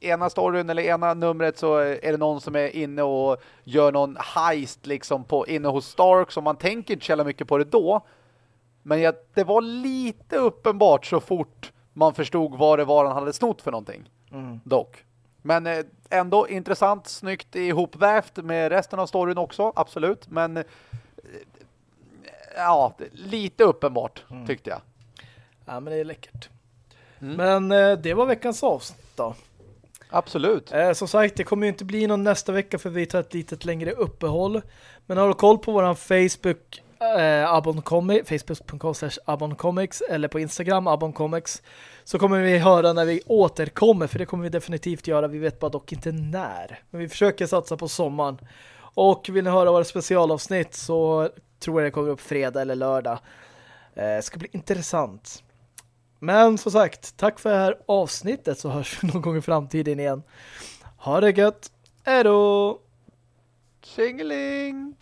ena storyn eller ena numret så är det någon som är inne och gör någon heist liksom på, inne hos Stark som man tänker inte källa mycket på det då. Men ja, det var lite uppenbart så fort man förstod vad det var han hade snott för någonting. Mm. Dock. Men eh, ändå intressant, snyggt ihopvävt med resten av storyn också, absolut. Men eh, ja, lite uppenbart mm. tyckte jag. Ja, men det är läckert. Mm. Men eh, det var veckans avsnitt då. Absolut. Eh, som sagt, det kommer ju inte bli någon nästa vecka för vi tar ett litet längre uppehåll. Men har du koll på våran Facebook eh, aboncomics, facebook.com aboncomics eller på Instagram aboncomics så kommer vi höra när vi återkommer för det kommer vi definitivt göra. Vi vet bara dock inte när. Men vi försöker satsa på sommaren. Och vill ni höra våra specialavsnitt så tror jag det kommer upp fredag eller lördag. Eh, ska bli intressant. Men som sagt, tack för det här avsnittet så hörs vi *laughs* någon gång i framtiden igen. Ha det gött. Hej då! Tjingeling!